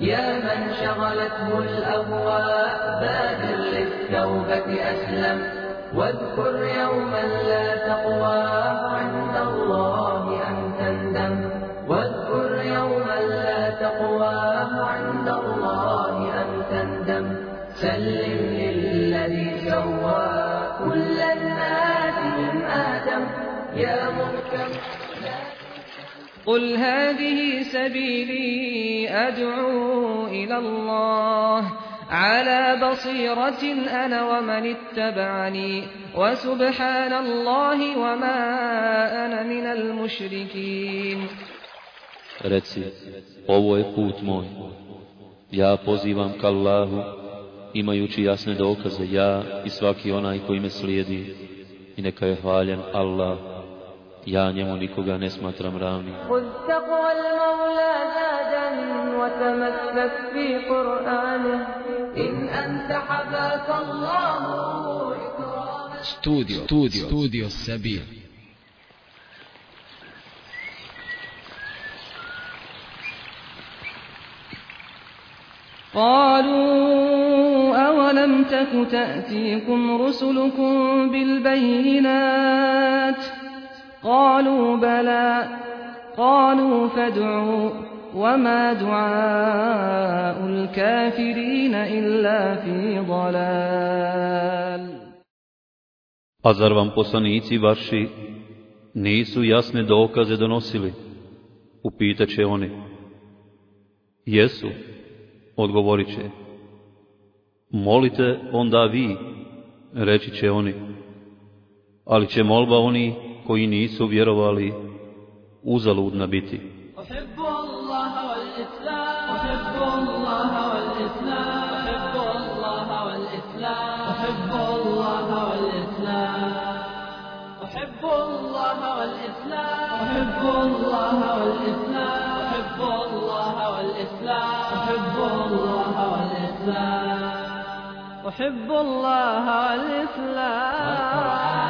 يا من شغلته الأهواء بادر للتوبة أسلم. واذكر يوما لا تقوى عند الله أن تندم. واذكر يوما لا تقوى عند الله أن تندم. سلم قل هذه سبيلي أدعو إلى الله على بصيرة أنا ومن اتبعني وسبحان الله وما أنا من المشركين Reci, ovo je put moj. Ja pozivam ka Allahu, imajući jasne dokaze, ja i svaki onaj koji me slijedi. I neka je hvaljen Allah, Ja njemu nikoga ne smatram ravnim. Uz taqwa al-mawla zadan wa tamassak fi Qur'anih in anta habaka Allahu Studio, studio, studio Sabir. قالوا أولم تك تأتيكم رسلكم بالبينات قالوا بلى قالوا فادعوا وما دعاء الكافرين إلا في ضلال A zar vam poslanici vaši nisu jasne dokaze donosili? Upitaće oni. Jesu, odgovorit će. Molite onda vi, reći će oni. Ali će molba oni koji nisu vjerovali uzaludna biti. أحب الله والإسلام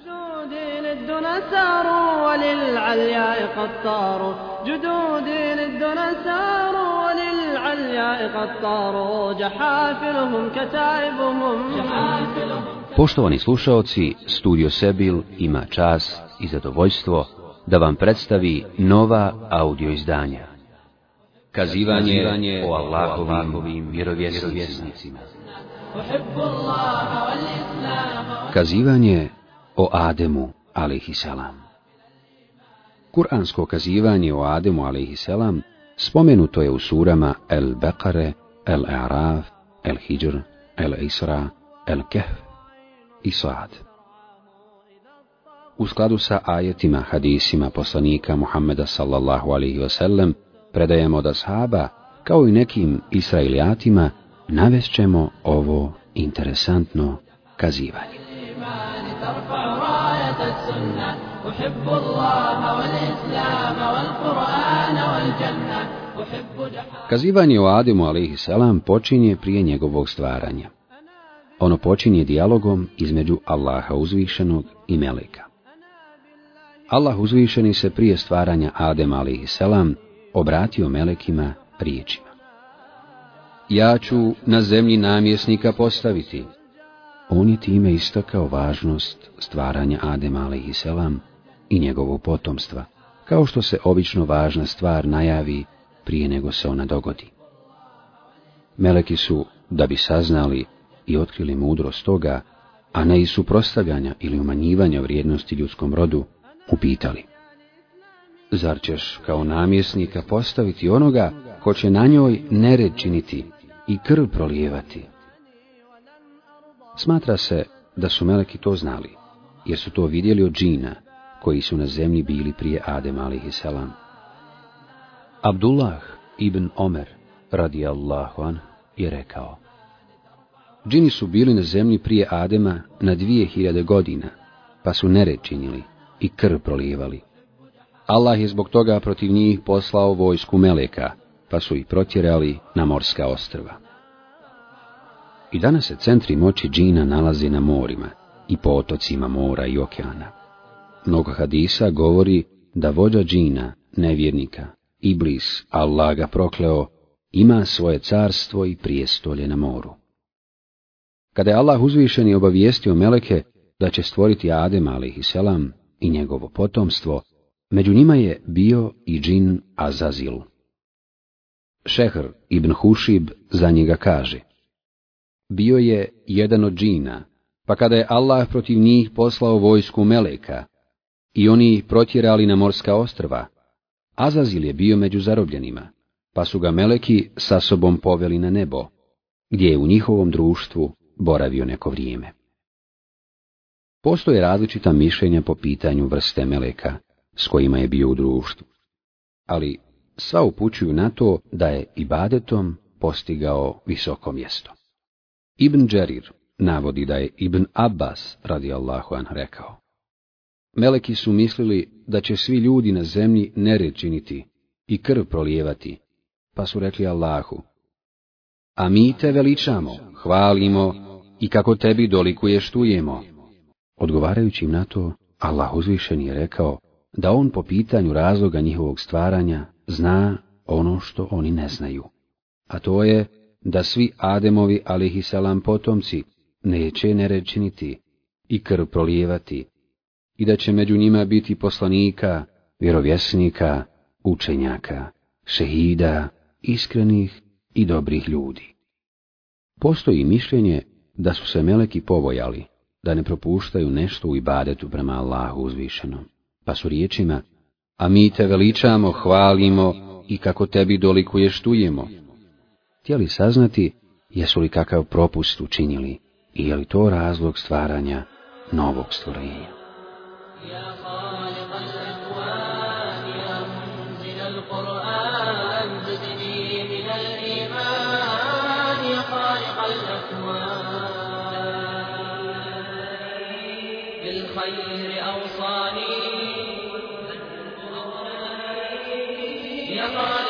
جدودي للدنا ساروا وللعلياء قد طاروا جدودي للدنا ساروا وللعلياء قد طاروا جحافلهم كتائبهم جحافلهم Poštovani slušaoci, Studio Sebil ima čast i zadovoljstvo da vam predstavi nova audio izdanja. Kazivanje o Allahovim vjerovjesnicima. أحب الله والإسلام Kazivanje o Ademu, alaihissalam. Kur'ansko kazivanje o Ademu, alaihissalam, spomenuto je u surama El Beqare, El Araf, El Hijr, El Isra, El Kehf i Sad. U skladu sa ajetima, hadisima poslanika Muhammeda sallallahu alaihi wasallam, predajemo da sahaba, kao i nekim israelijatima, navešćemo ovo interesantno kazivanje. الإيمان ترفع راية السنة أحب الله والإسلام والقرآن والجنة أحب جحافل Kazivanje o Ademu a.s. počinje prije njegovog stvaranja. Ono počinje dijalogom između Allaha uzvišenog i Meleka. Allah uzvišeni se prije stvaranja Adema a.s. obratio Melekima riječima. Ja ću na zemlji namjesnika postaviti. on je time istakao važnost stvaranja Adema a.s. i njegovog potomstva, kao što se obično važna stvar najavi prije nego se ona dogodi. Meleki su, da bi saznali i otkrili mudrost toga, a ne i suprostavljanja ili umanjivanja vrijednosti ljudskom rodu, upitali. Zar ćeš kao namjesnika postaviti onoga ko će na njoj nered činiti i krv prolijevati? Smatra se da su meleki to znali, jer su to vidjeli od džina, koji su na zemlji bili prije Adem a.s. Abdullah ibn Omer, radijallahu an, je rekao, Džini su bili na zemlji prije Adema na dvije hiljade godina, pa su nered činili i krv prolijevali. Allah je zbog toga protiv njih poslao vojsku Meleka, pa su ih protjerali na morska ostrva. I danas se centri moći džina nalazi na morima i po otocima mora i okeana. Mnogo hadisa govori da vođa džina, nevjernika, Iblis, Allah ga prokleo, ima svoje carstvo i prijestolje na moru. Kada je Allah uzvišeni obavijestio Meleke da će stvoriti Adem a.s. i njegovo potomstvo, među njima je bio i džin Azazil. Šehr ibn Hušib za njega kaže, bio je jedan od džina, pa kada je Allah protiv njih poslao vojsku Meleka i oni ih protjerali na morska ostrva, Azazil je bio među zarobljenima, pa su ga Meleki sa sobom poveli na nebo, gdje je u njihovom društvu boravio neko vrijeme. Postoje različita mišljenja po pitanju vrste Meleka s kojima je bio u društvu, ali sva upućuju na to da je ibadetom postigao visoko mjesto. Ibn Đerir navodi da je Ibn Abbas radijallahu an rekao. Meleki su mislili da će svi ljudi na zemlji nered činiti i krv prolijevati, pa su rekli Allahu, a mi te veličamo, hvalimo i kako tebi dolikuje štujemo. Odgovarajući im na to, Allah uzvišen je rekao da on po pitanju razloga njihovog stvaranja zna ono što oni ne znaju, a to je da svi Ademovi alihisalam potomci neće nerečiniti i krv prolijevati i da će među njima biti poslanika, vjerovjesnika, učenjaka, šehida, iskrenih i dobrih ljudi. Postoji mišljenje da su se meleki povojali, da ne propuštaju nešto u ibadetu prema Allahu uzvišenom, pa su riječima, a mi te veličamo, hvalimo i kako tebi dolikuje štujemo. Htjeli saznati jesu li kakav propust učinili i je li to razlog stvaranja novog stvorenja. يا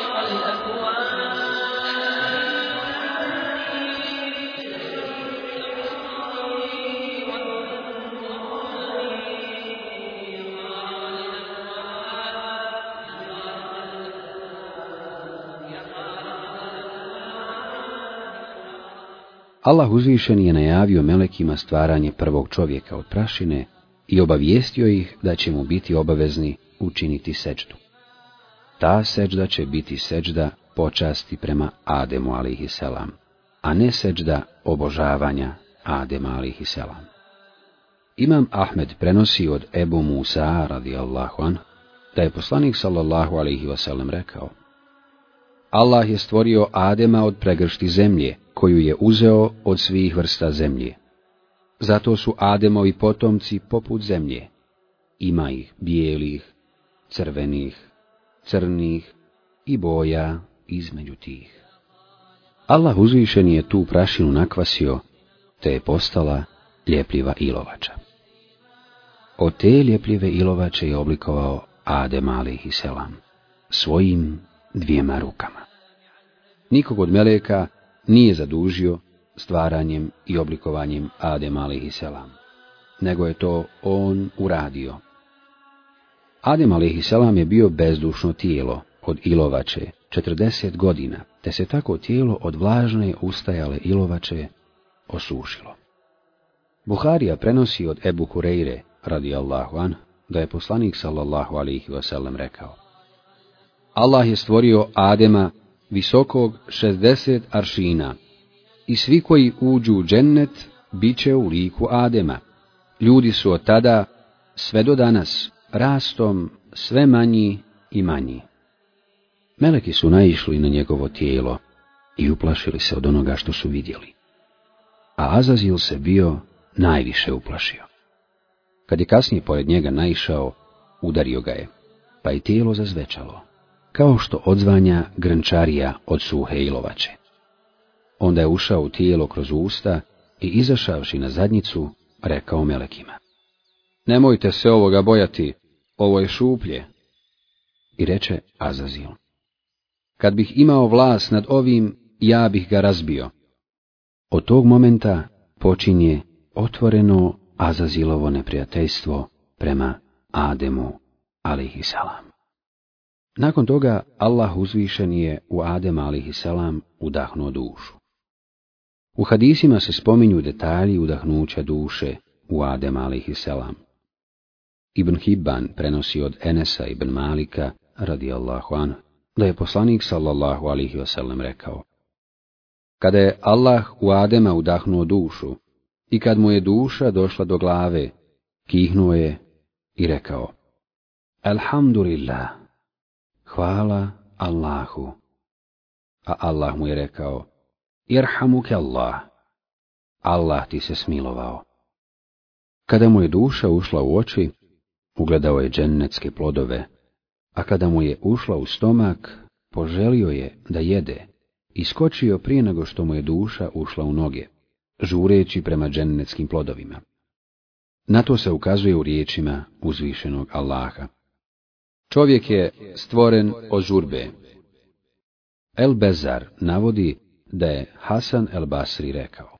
Allah uzvišen je najavio melekima stvaranje prvog čovjeka od prašine i obavijestio ih da će mu biti obavezni učiniti seđdu. Ta seđda će biti seđda počasti prema Ademu a.s., a ne seđda obožavanja Adema a.s. Imam Ahmed prenosi od Ebu Musa radijallahu an, da je poslanik sallallahu alaihi wasallam rekao Allah je stvorio Adema od pregršti zemlje, koju je uzeo od svih vrsta zemlje. Zato su Ademovi potomci poput zemlje. Ima ih bijelih, crvenih, crnih i boja između tih. Allah uzvišen je tu prašinu nakvasio, te je postala ljepljiva ilovača. Od te ljepljive ilovače je oblikovao Adem alaihi selam, svojim dvijema rukama. Nikog od meleka nije zadužio stvaranjem i oblikovanjem Adem a.s. nego je to on uradio. Adem a.s. je bio bezdušno tijelo od ilovače 40 godina, te se tako tijelo od vlažne ustajale ilovače osušilo. Buharija prenosi od Ebu Hureyre, radijallahu an, da je poslanik sallallahu alaihi wasallam rekao. Allah je stvorio Adema visokog 60 aršina i svi koji uđu u džennet bit će u liku Adema. Ljudi su od tada sve do danas rastom sve manji i manji. Meleki su naišli na njegovo tijelo i uplašili se od onoga što su vidjeli. A Azazil se bio najviše uplašio. Kad je kasnije pored njega naišao, udario ga je, pa je tijelo zazvečalo kao što odzvanja grančarija od suhe ilovače. Onda je ušao u tijelo kroz usta i izašavši na zadnjicu, rekao melekima. Nemojte se ovoga bojati, ovo je šuplje. I reče Azazil. Kad bih imao vlas nad ovim, ja bih ga razbio. Od tog momenta počinje otvoreno Azazilovo neprijateljstvo prema Ademu, alihisalam. Nakon toga Allah uzvišen je u Adem alihisalam udahnuo dušu. U hadisima se spominju detalji udahnuća duše u Adem alihisalam. Ibn Hibban prenosi od Enesa ibn Malika, radijallahu anhu, da je poslanik sallallahu alihi wasallam rekao Kada je Allah u Adema udahnuo dušu i kad mu je duša došla do glave, kihnuo je i rekao Alhamdulillah, hvala Allahu. A Allah mu je rekao Irhamuke Allah, Allah ti se smilovao. Kada mu je duša ušla u oči, ugledao je džennetske plodove, a kada mu je ušla u stomak, poželio je da jede, i skočio prije nego što mu je duša ušla u noge, žureći prema džennetskim plodovima. Na to se ukazuje u riječima uzvišenog Allaha. Čovjek je stvoren od žurbe. El Bezar navodi da je Hasan el Basri rekao.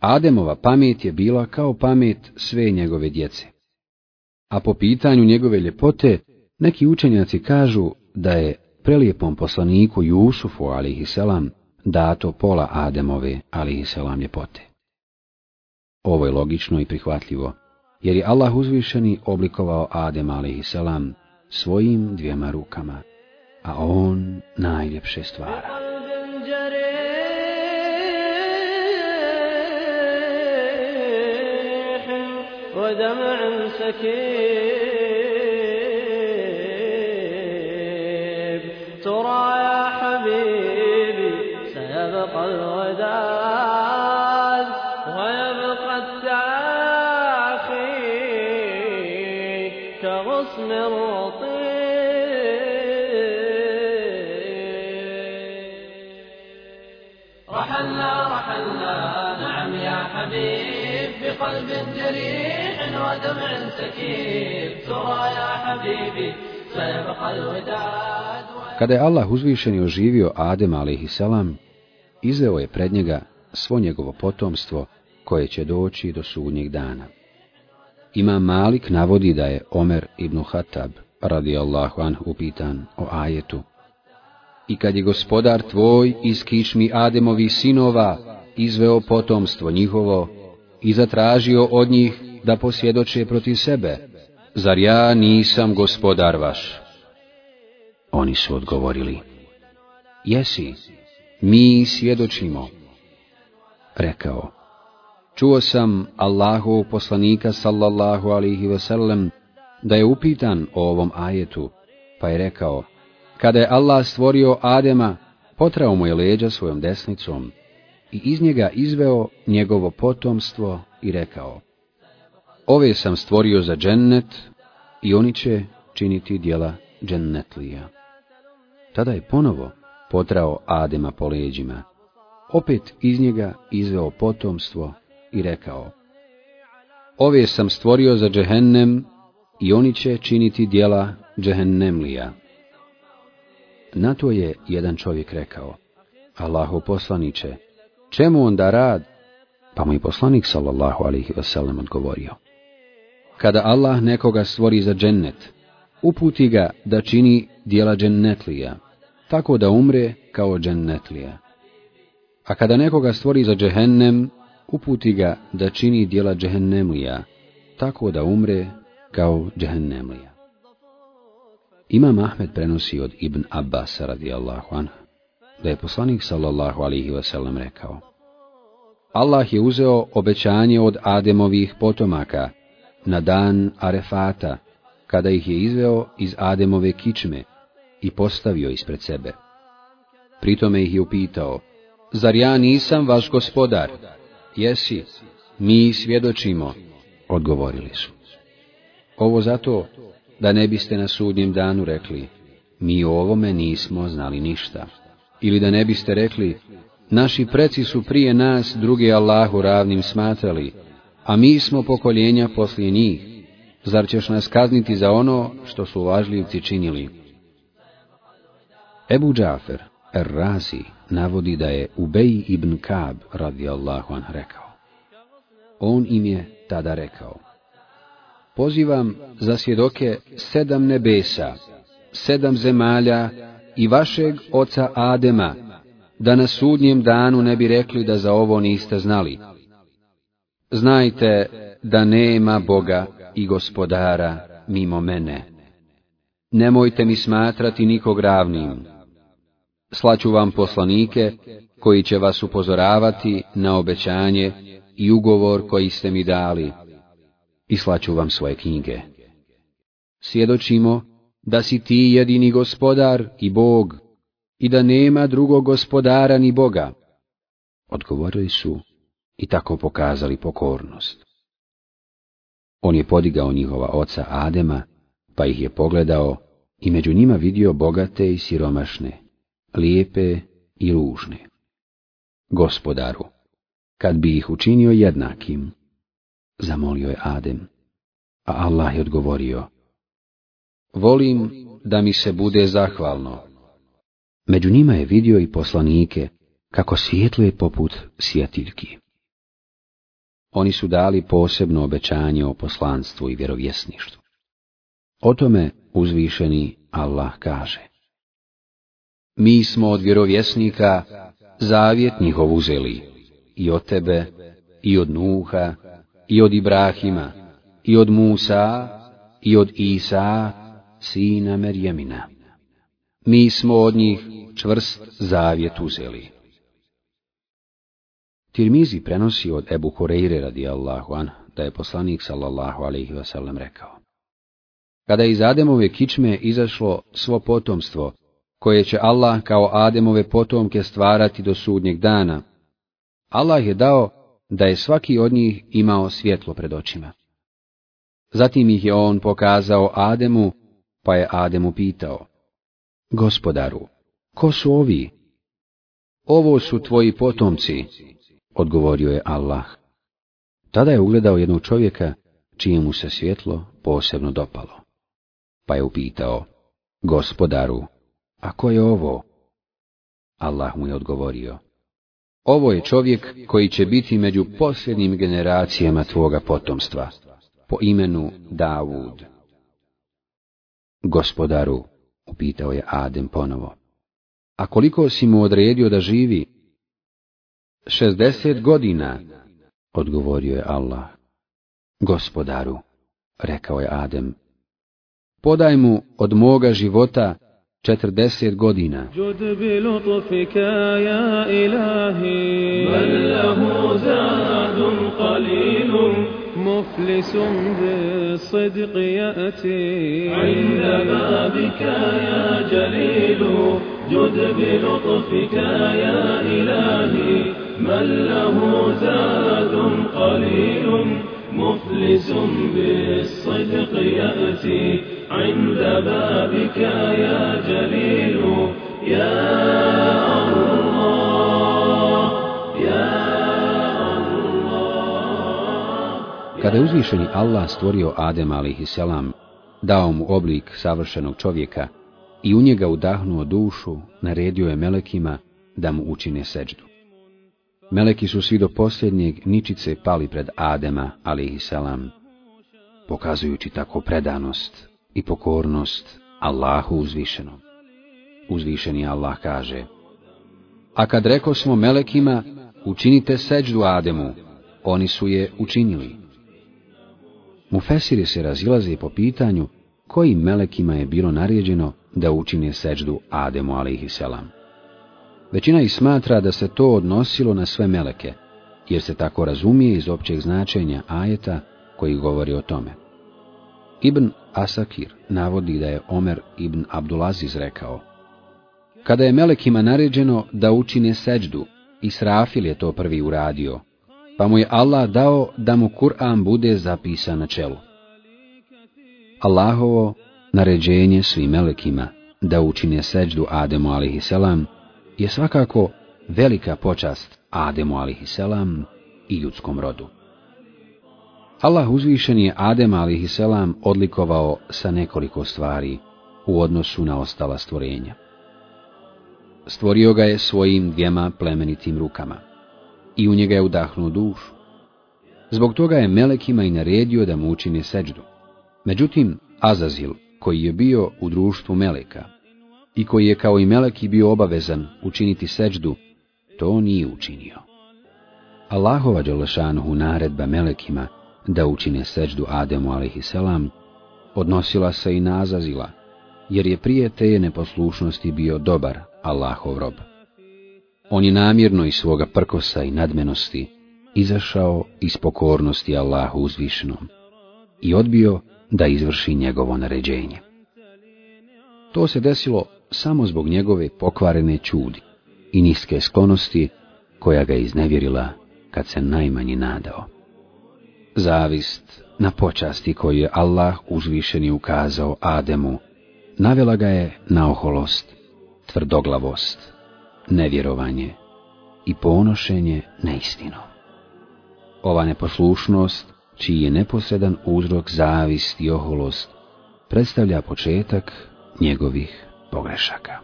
Ademova pamet je bila kao pamet sve njegove djece. A po pitanju njegove ljepote, neki učenjaci kažu da je prelijepom poslaniku Jusufu, alihiselam, dato pola Ademove, alihiselam, ljepote. Ovo je logično i prihvatljivo, jer je Allah uzvišeni oblikovao Adem, alihiselam, svojim dvijema rukama, a on najljepše stvara. قلب جريح حبيب بقلب جريح ودمع سكيب ترى يا حبيبي سيبقى الوداد Kada je Allah uzvišeni oživio Adem alaihissalam, izveo je pred njega svo njegovo potomstvo koje će doći do sudnjeg dana. Imam Malik navodi da je Omer ibn Hatab radijallahu anhu upitan o ajetu. I kad je gospodar tvoj iz kišmi Ademovi sinova izveo potomstvo njihovo i zatražio od njih da posvjedoče protiv sebe, zar ja nisam gospodar vaš? Oni su odgovorili, jesi, mi svjedočimo. Rekao, čuo sam Allahu poslanika sallallahu alihi wasallam da je upitan o ovom ajetu, pa je rekao, kada je Allah stvorio Adema, potrao mu je leđa svojom desnicom i iz njega izveo njegovo potomstvo i rekao, ove sam stvorio za džennet i oni će činiti dijela džennetlija. Tada je ponovo potrao Adema po leđima, opet iz njega izveo potomstvo i rekao, ove sam stvorio za džehennem i oni će činiti dijela džehennemlija. Na to je jedan čovjek rekao, Allahu poslaniće, čemu onda rad? Pa mu je poslanik sallallahu alihi wasallam odgovorio, kada Allah nekoga stvori za džennet, uputi ga da čini dijela džennetlija, tako da umre kao džennetlija. A kada nekoga stvori za džehennem, uputi ga da čini dijela džehennemlija, tako da umre kao džehennemlija. Imam Ahmed prenosi od Ibn Abbas radijallahu anhu, da je poslanik sallallahu alihi wasallam rekao, Allah je uzeo obećanje od Ademovih potomaka na dan Arefata, kada ih je izveo iz Ademove kičme i postavio ispred sebe. Pritome ih je upitao, zar ja nisam vaš gospodar? Jesi, mi svjedočimo, odgovorili su. Ovo zato da ne biste na sudnjem danu rekli, mi o ovome nismo znali ništa. Ili da ne biste rekli, Naši preci su prije nas druge Allahu ravnim smatrali, a mi smo pokoljenja poslije njih. Zar ćeš nas kazniti za ono što su lažljivci činili? Ebu Džafer, Er-Razi, navodi da je Ubej ibn Kab radijallahu an rekao. On im je tada rekao. Pozivam za svjedoke sedam nebesa, sedam zemalja i vašeg oca Adema, da na sudnjem danu ne bi rekli da za ovo niste znali. Znajte da nema Boga i gospodara mimo mene. Nemojte mi smatrati nikog ravnim. Slaću vam poslanike koji će vas upozoravati na obećanje i ugovor koji ste mi dali i slaću vam svoje knjige. Svjedočimo da si ti jedini gospodar i Bog i da nema drugog gospodara ni Boga. Odgovorili su i tako pokazali pokornost. On je podigao njihova oca Adema, pa ih je pogledao i među njima vidio bogate i siromašne, lijepe i ružne. Gospodaru, kad bi ih učinio jednakim, zamolio je Adem, a Allah je odgovorio, volim da mi se bude zahvalno. Među njima je vidio i poslanike, kako svijetluje poput svjetiljki. Oni su dali posebno obećanje o poslanstvu i vjerovjesništvu. O tome uzvišeni Allah kaže. Mi smo od vjerovjesnika zavjet njihov uzeli, i od tebe, i od Nuha, i od Ibrahima, i od Musa, i od Isa, sina Merjemina. Mi smo od njih čvrst zavjet uzeli. Tirmizi prenosi od Ebu Hureyre radijallahu an, da je poslanik sallallahu alaihi wasallam rekao. Kada iz Ademove kičme izašlo svo potomstvo, koje će Allah kao Ademove potomke stvarati do sudnjeg dana, Allah je dao da je svaki od njih imao svjetlo pred očima. Zatim ih je on pokazao Ademu, pa je Ademu pitao, Gospodaru, ko su ovi? Ovo su tvoji potomci, odgovorio je Allah. Tada je ugledao jednog čovjeka, čijemu se svjetlo posebno dopalo. Pa je upitao, gospodaru, a ko je ovo? Allah mu je odgovorio, ovo je čovjek koji će biti među posljednjim generacijama tvoga potomstva, po imenu Davud. Gospodaru, upitao je Adem ponovo, a koliko si mu odredio da živi? Šestdeset godina, odgovorio je Allah. Gospodaru, rekao je Adem, podaj mu od moga života četrdeset godina. مفلس بالصدق يأتي. عند بابك يا جليل جد بلطفك يا إلهي. من له زاد قليل مفلس بالصدق يأتي. عند بابك يا Kada je uzvišeni Allah stvorio Adem a.s., dao mu oblik savršenog čovjeka i u njega udahnuo dušu, naredio je melekima da mu učine seđdu. Meleki su svi do posljednjeg ničice pali pred Adema a.s., pokazujući tako predanost i pokornost Allahu uzvišenom. Uzvišeni Allah kaže, a kad reko smo melekima, učinite seđdu Ademu, oni su je učinili. Mufesiri se razilaze po pitanju kojim melekima je bilo naređeno da učine seđdu Ademu a.s. Većina ih smatra da se to odnosilo na sve meleke, jer se tako razumije iz općeg značenja ajeta koji govori o tome. Ibn Asakir navodi da je Omer ibn Abdulaziz rekao, Kada je melekima naređeno da učine seđdu, Israfil je to prvi uradio, pa mu je Allah dao da mu Kur'an bude zapisan na čelu. Allahovo naređenje svim melekima da učine seđdu Ademu a.s. je svakako velika počast Ademu a.s. i ljudskom rodu. Allah uzvišen je Adem a.s. odlikovao sa nekoliko stvari u odnosu na ostala stvorenja. Stvorio ga je svojim dvijema plemenitim rukama i u njega je udahnuo dušu. Zbog toga je Melekima i naredio da mu učine seđdu. Međutim, Azazil, koji je bio u društvu Meleka i koji je kao i Meleki bio obavezan učiniti seđdu, to nije učinio. Allahova Đalešanuhu naredba Melekima da učine seđdu Ademu a.s. odnosila se i na Azazila, jer je prije te neposlušnosti bio dobar Allahov rob. On je namjerno iz svoga prkosa i nadmenosti izašao iz pokornosti Allahu uzvišenom i odbio da izvrši njegovo naređenje. To se desilo samo zbog njegove pokvarene čudi i niske sklonosti koja ga iznevjerila kad se najmanji nadao. Zavist na počasti koju je Allah uzvišeni ukazao Ademu, navela ga je na oholost, tvrdoglavost, nevjerovanje i ponošenje neistinom. Ova neposlušnost, čiji je neposredan uzrok zavist i oholost, predstavlja početak njegovih pogrešaka.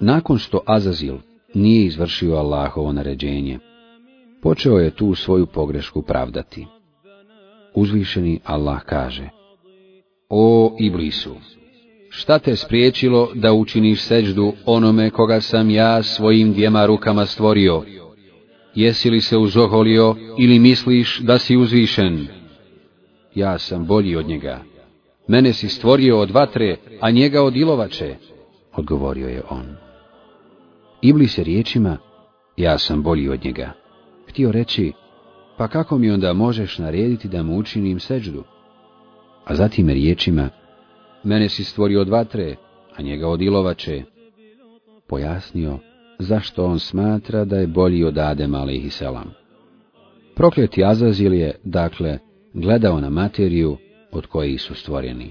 Nakon što Azazil nije izvršio Allahovo naređenje, počeo je tu svoju pogrešku pravdati. Uzvišeni Allah kaže, O Iblisu, šta te spriječilo da učiniš seđdu onome koga sam ja svojim dvijema rukama stvorio? Jesi li se uzoholio ili misliš da si uzvišen? Ja sam bolji od njega. Mene si stvorio od vatre, a njega od ilovače, odgovorio je on. Iblis je riječima, ja sam bolji od njega, htio reći, pa kako mi onda možeš narediti da mu učinim seđdu? A zatim je riječima, mene si stvorio od vatre, a njega od ilovače, pojasnio zašto on smatra da je bolji od Adem a.s. Prokleti Azazil je, dakle, gledao na materiju od koje su stvoreni,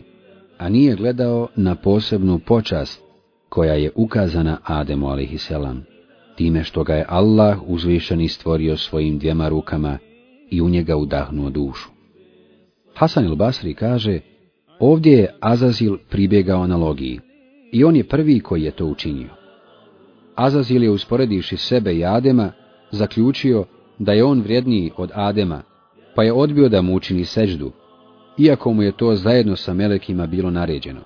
a nije gledao na posebnu počast koja je ukazana Ademu a.s. time što ga je Allah uzvišeni stvorio svojim dvijema rukama i u njega udahnuo dušu. Hasan il Basri kaže, ovdje je Azazil pribjegao analogiji i on je prvi koji je to učinio. Azazil je usporedivši sebe i Adema, zaključio da je on vrijedniji od Adema, pa je odbio da mu učini seđdu, iako mu je to zajedno sa melekima bilo naređeno.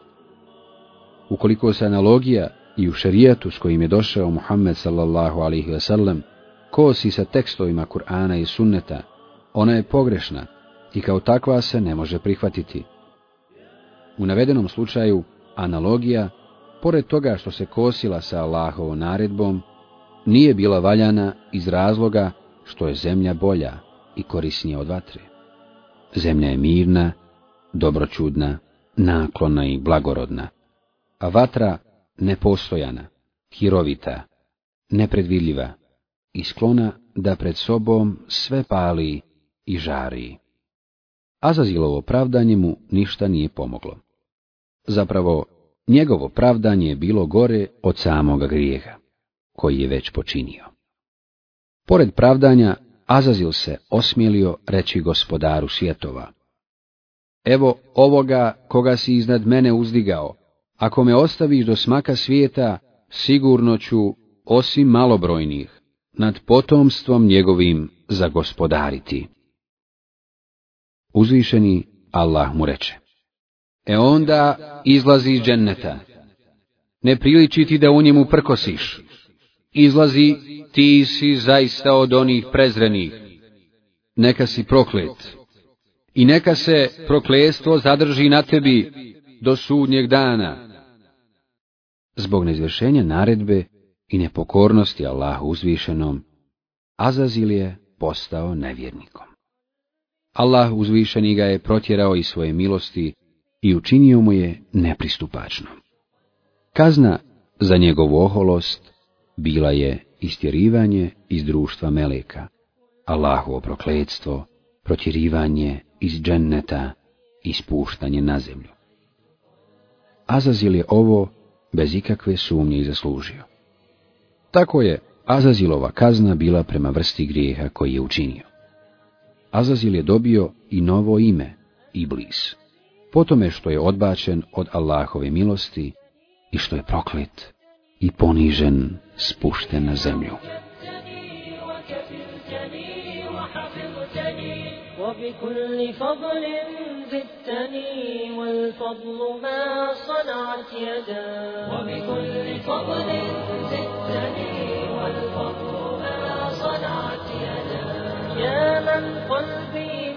Ukoliko se analogija i u šerijatu s kojim je došao Muhammed sallallahu alaihi wasallam kosi sa tekstovima Kur'ana i sunneta, ona je pogrešna i kao takva se ne može prihvatiti. U navedenom slučaju analogija, pored toga što se kosila sa Allahovom naredbom, nije bila valjana iz razloga što je zemlja bolja i korisnija od vatre. Zemlja je mirna, dobročudna, naklona i blagorodna, a vatra nepostojana, hirovita, nepredvidljiva i sklona da pred sobom sve pali i žari. Azazilovo pravdanje mu ništa nije pomoglo. Zapravo, njegovo pravdanje je bilo gore od samoga grijeha, koji je već počinio. Pored pravdanja, Azazil se osmijelio reći gospodaru svjetova. Evo ovoga koga si iznad mene uzdigao, ako me ostaviš do smaka svijeta, sigurno ću, osim malobrojnih, nad potomstvom njegovim zagospodariti. Uzvišeni Allah mu reče, e onda izlazi iz dženneta. Ne priliči ti da u njemu prkosiš. Izlazi, ti si zaista od onih prezrenih. Neka si proklet. I neka se proklestvo zadrži na tebi do sudnjeg dana. Zbog neizvršenja naredbe i nepokornosti Allahu uzvišenom, Azazil je postao nevjernikom. Allah uzvišeni ga je protjerao iz svoje milosti i učinio mu je nepristupačno. Kazna za njegovu oholost bila je istjerivanje iz društva meleka, Allahovo prokledstvo, protjerivanje iz dženneta i spuštanje na zemlju. Azazil je ovo bez ikakve sumnje i zaslužio. Tako je Azazilova kazna bila prema vrsti grijeha koji je učinio. Azazil je dobio i novo ime, Iblis, po tome što je odbačen od Allahove milosti i što je proklet i ponižen, spušten na zemlju. وبكل فضل زدتني والفضل ما صنعت يدا وبكل فضل زدتني والفضل ما صنعت يدا يا من قلبي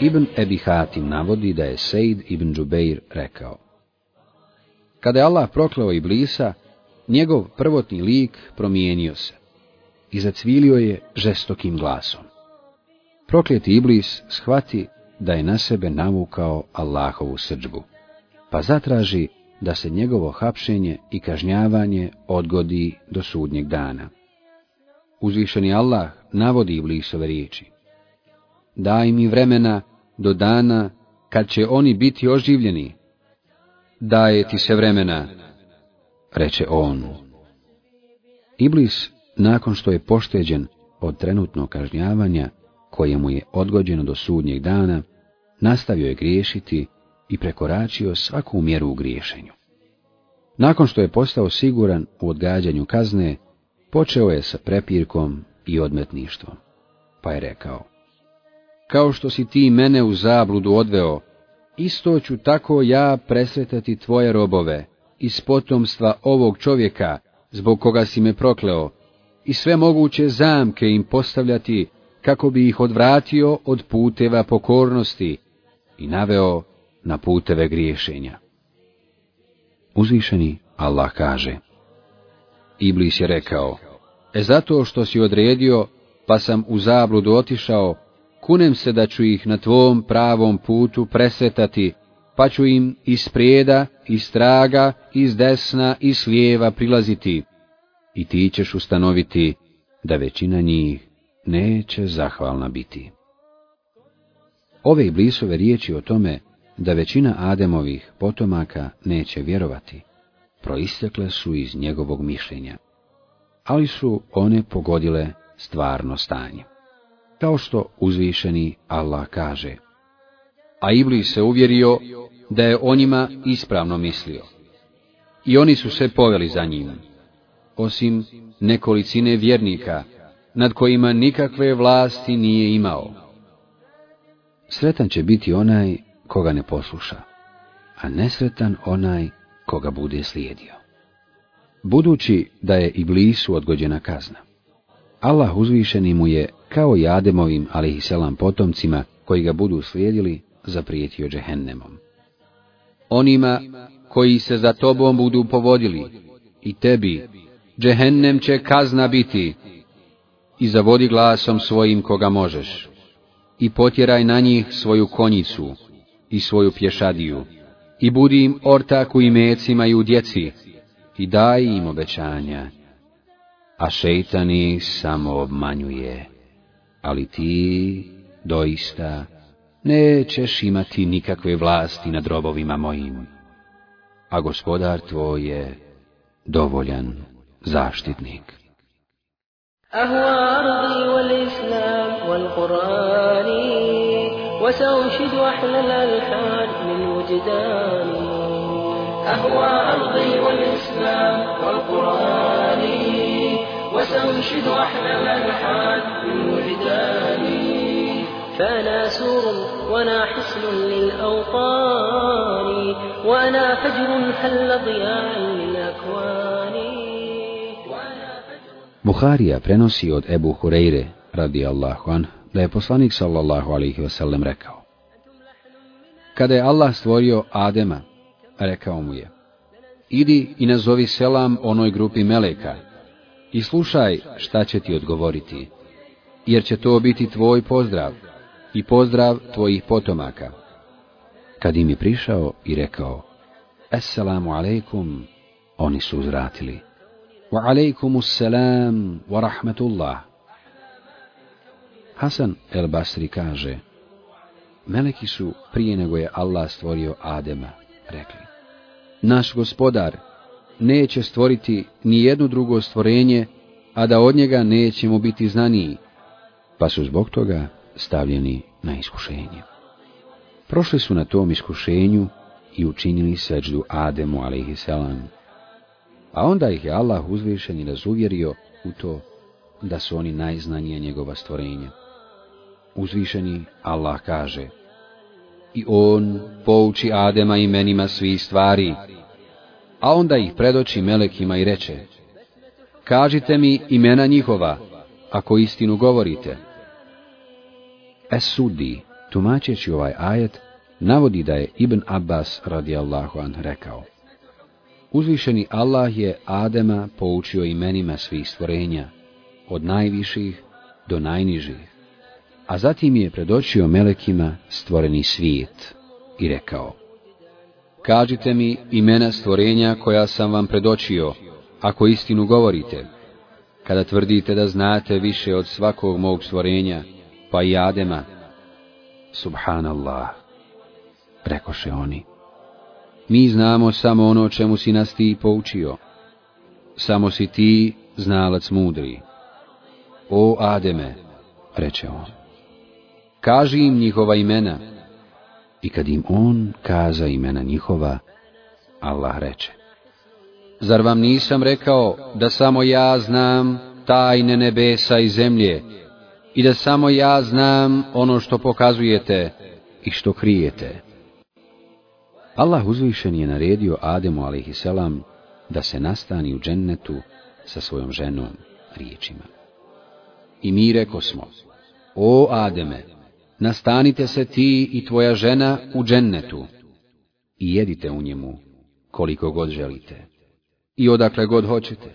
Ibn Ebi Hatim navodi da je Sejd ibn Džubeir rekao. Kada je Allah prokleo Iblisa, njegov prvotni lik promijenio se i zacvilio je žestokim glasom. Prokleti Iblis shvati da je na sebe navukao Allahovu srđbu, pa zatraži da se njegovo hapšenje i kažnjavanje odgodi do sudnjeg dana. Uzvišeni Allah navodi Iblisove riječi. Daj mi vremena do dana kad će oni biti oživljeni. Daje ti se vremena, reče on. Iblis, nakon što je pošteđen od trenutnog kažnjavanja, koje mu je odgođeno do sudnjeg dana, nastavio je griješiti i prekoračio svaku mjeru u griješenju. Nakon što je postao siguran u odgađanju kazne, počeo je sa prepirkom i odmetništvom, pa je rekao, kao što si ti mene u zabludu odveo, isto ću tako ja presretati tvoje robove iz potomstva ovog čovjeka, zbog koga si me prokleo, i sve moguće zamke im postavljati, kako bi ih odvratio od puteva pokornosti i naveo na puteve griješenja. Uzvišeni Allah kaže, Iblis je rekao, e zato što si odredio, pa sam u zabludu otišao, kunem se da ću ih na tvom pravom putu presretati, pa ću im iz prijeda, iz traga, iz desna i s lijeva prilaziti. I ti ćeš ustanoviti da većina njih neće zahvalna biti. Ove iblisove riječi o tome da većina Ademovih potomaka neće vjerovati, proistekle su iz njegovog mišljenja, ali su one pogodile stvarno stanje. Kao što uzvišeni Allah kaže, a Iblis se uvjerio da je o njima ispravno mislio. I oni su se poveli za njim, osim nekolicine vjernika, nad kojima nikakve vlasti nije imao. Sretan će biti onaj koga ne posluša, a nesretan onaj koga bude slijedio. Budući da je Iblisu odgođena kazna, Allah uzvišeni mu je, kao i Ademovim, ali i selam potomcima, koji ga budu slijedili, zaprijetio džehennemom. Onima koji se za tobom budu povodili, i tebi, džehennem će kazna biti, i zavodi glasom svojim koga možeš, i potjeraj na njih svoju konjicu i svoju pješadiju, i budi im ortak u imecima i u djeci, i daj im obećanja A šeitan ih samo obmanjuje, ali ti doista nećeš imati nikakve vlasti nad robovima mojim, a gospodar tvoj je dovoljan zaštitnik. أهوى أرضي والإسلام والقرآن وسأنشد أحلى الألحان من وجداني أهوى أرضي والإسلام والقرآن وسأنشد أحلى الألحان من وجداني فأنا سور وأنا حصن للأوطان وأنا فجر حل ضياء للأكوان وأنا فجر Buharija prenosi od Ebu Hureyre, radi Allahu an, da je poslanik sallallahu alaihi wasallam rekao. Kada je Allah stvorio Adema, rekao mu je, idi i nazovi selam onoj grupi meleka i slušaj šta će ti odgovoriti, jer će to biti tvoj pozdrav i pozdrav tvojih potomaka. Kad im je prišao i rekao, Esselamu alaikum, oni su uzratili, Wa alaikumus salam wa rahmatullah. Hasan el Basri kaže, Meleki su prije nego je Allah stvorio Adema, rekli. Naš gospodar neće stvoriti ni jedno drugo stvorenje, a da od njega nećemo biti znaniji, pa su zbog toga stavljeni na iskušenje. Prošli su na tom iskušenju i učinili seđdu Ademu, a.s. A onda ih je Allah uzvišen i razuvjerio u to da su oni najznanije njegova stvorenja. Uzvišeni Allah kaže I on pouči Adema imenima svih stvari, a onda ih predoči melekima i reče Kažite mi imena njihova, ako istinu govorite. Es-Sudi, tumačeći ovaj ajet, navodi da je Ibn Abbas radijallahu an rekao Uzvišeni Allah je Adema poučio imenima svih stvorenja, od najviših do najnižih, a zatim je predočio melekima stvoreni svijet i rekao Kažite mi imena stvorenja koja sam vam predočio, ako istinu govorite, kada tvrdite da znate više od svakog mog stvorenja, pa i Adema. Subhanallah, rekoše oni. Mi znamo samo ono čemu si nas ti poučio. Samo si ti znalac mudri. O Ademe, reče on, kaži im njihova imena. I kad im on kaza imena njihova, Allah reče. Zar vam nisam rekao da samo ja znam tajne nebesa i zemlje i da samo ja znam ono što pokazujete i što krijete? Allah uzvišen je naredio Ademu a.s. da se nastani u džennetu sa svojom ženom riječima. I mi reko smo, o Ademe, nastanite se ti i tvoja žena u džennetu i jedite u njemu koliko god želite i odakle god hoćete.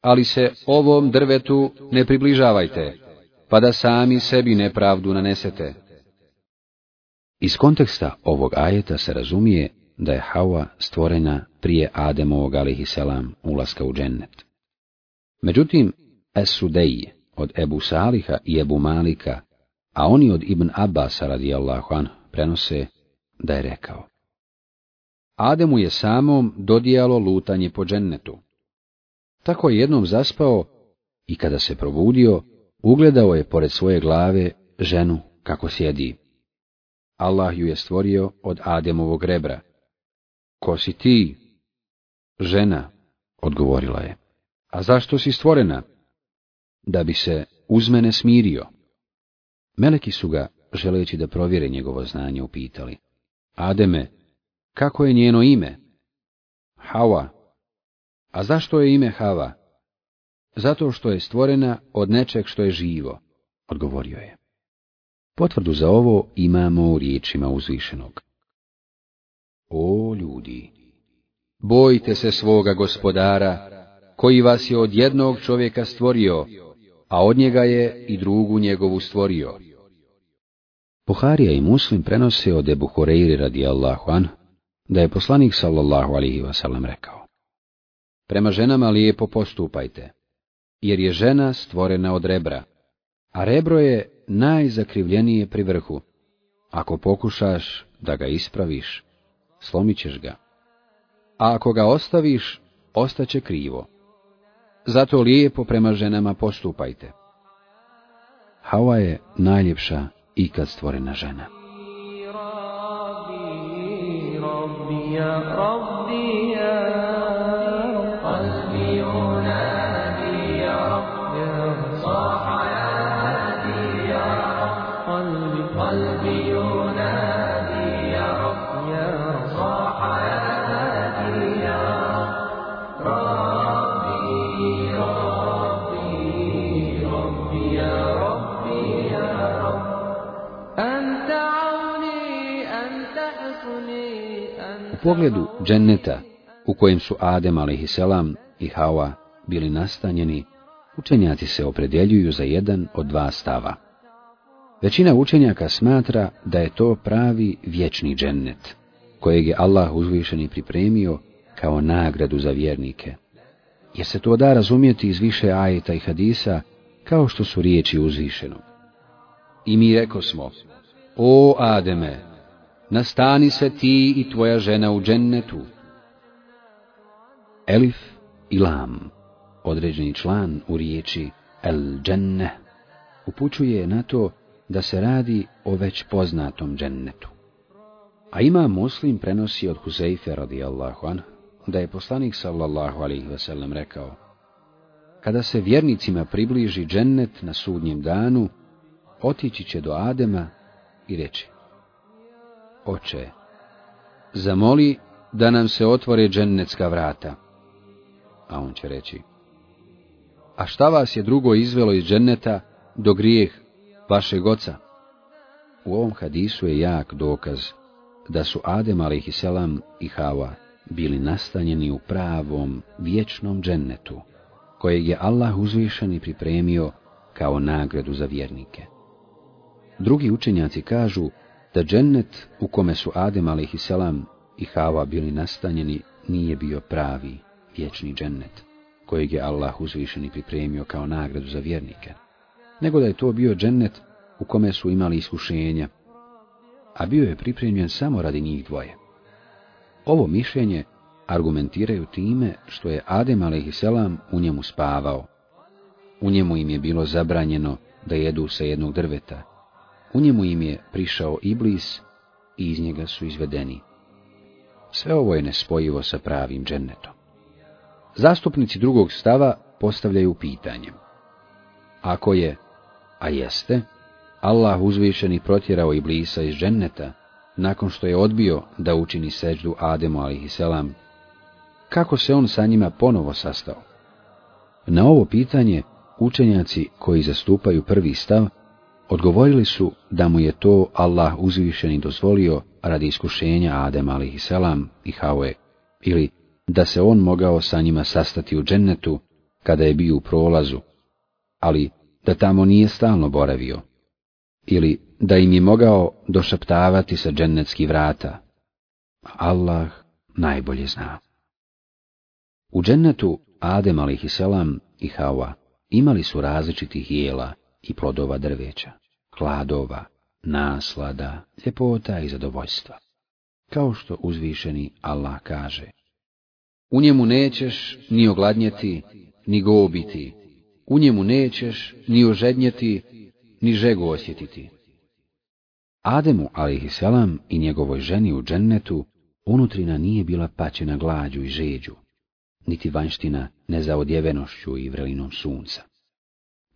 Ali se ovom drvetu ne približavajte, pa da sami sebi nepravdu nanesete. Iz konteksta ovog ajeta se razumije da je Hawa stvorena prije Ademovog alihiselam ulaska u džennet. Međutim, Es-Sudeji od Ebu Saliha i Ebu Malika, a oni od Ibn Abbas radijallahu an prenose da je rekao. Ademu je samom dodijalo lutanje po džennetu. Tako je jednom zaspao i kada se probudio, ugledao je pored svoje glave ženu kako sjedi. Allah ju je stvorio od Ademovog rebra. Ko si ti? Žena, odgovorila je. A zašto si stvorena? Da bi se uz mene smirio. Meleki su ga, želeći da provjere njegovo znanje, upitali. Ademe, kako je njeno ime? Hava. A zašto je ime Hava? Zato što je stvorena od nečeg što je živo, odgovorio je. Potvrdu za ovo imamo u riječima uzvišenog. O ljudi, bojte se svoga gospodara, koji vas je od jednog čovjeka stvorio, a od njega je i drugu njegovu stvorio. Buharija i Muslim prenose od Ebu Horeiri radijallahu anhu, da je poslanik sallallahu alihi wasallam rekao. Prema ženama lijepo postupajte, jer je žena stvorena od rebra, a rebro je najzakrivljenije pri vrhu. Ako pokušaš da ga ispraviš, slomit ćeš ga. A ako ga ostaviš, ostaće krivo. Zato lijepo prema ženama postupajte. Hawa je najljepša ikad stvorena žena. Rabbi, Rabbi, Rabbi, pogledu dženneta, u kojem su Adem a.s. i Hawa bili nastanjeni, učenjaci se opredjeljuju za jedan od dva stava. Većina učenjaka smatra da je to pravi vječni džennet, kojeg je Allah uzvišeni pripremio kao nagradu za vjernike. jer se to da razumjeti iz više ajeta i hadisa, kao što su riječi uzvišenog. I mi reko smo, o Ademe, nastani se ti i tvoja žena u džennetu. Elif i lam, određeni član u riječi el dženne, upućuje na to da se radi o već poznatom džennetu. A ima muslim prenosi od Huzeife radijallahu anhu, da je poslanik sallallahu alaihi wasallam rekao, kada se vjernicima približi džennet na sudnjem danu, otići će do Adema i reći, Oče, zamoli da nam se otvore džennetska vrata. A on će reći, a šta vas je drugo izvelo iz dženneta do grijeh vašeg oca? U ovom hadisu je jak dokaz da su Adem a.s. i Hava bili nastanjeni u pravom, vječnom džennetu, kojeg je Allah uzvišen i pripremio kao nagradu za vjernike. Drugi učenjaci kažu da džennet u kome su Adem a.s. i Hava bili nastanjeni nije bio pravi, vječni džennet, kojeg je Allah uzvišen i pripremio kao nagradu za vjernike, nego da je to bio džennet u kome su imali iskušenja, a bio je pripremljen samo radi njih dvoje. Ovo mišljenje argumentiraju time što je Adem a.s. u njemu spavao. U njemu im je bilo zabranjeno da jedu sa jednog drveta. U njemu im je prišao iblis i iz njega su izvedeni. Sve ovo je nespojivo sa pravim džennetom. Zastupnici drugog stava postavljaju pitanje. Ako je, a jeste, Allah uzvišeni protjerao Iblisa iz dženneta, nakon što je odbio da učini seđdu Ademu a.s. Kako se on sa njima ponovo sastao? Na ovo pitanje učenjaci koji zastupaju prvi stav odgovorili su da mu je to Allah uzvišeni dozvolio radi iskušenja Adem a.s. i Hawe, ili da se on mogao sa njima sastati u džennetu kada je bio u prolazu, ali da tamo nije stalno boravio, ili da im je mogao došaptavati sa džennetskih vrata. Allah najbolje zna. U džennetu Adem a.s. i Hawa imali su različitih jela i plodova drveća, hladova, naslada, ljepota i zadovoljstva. Kao što uzvišeni Allah kaže. U njemu nećeš ni ogladnjeti, ni gobiti. U njemu nećeš ni ožednjeti, ni žegu osjetiti. Ademu, a.s. i njegovoj ženi u džennetu, unutrina nije bila paćena glađu i žeđu, niti vanština nezaodjevenošću i vrelinom sunca.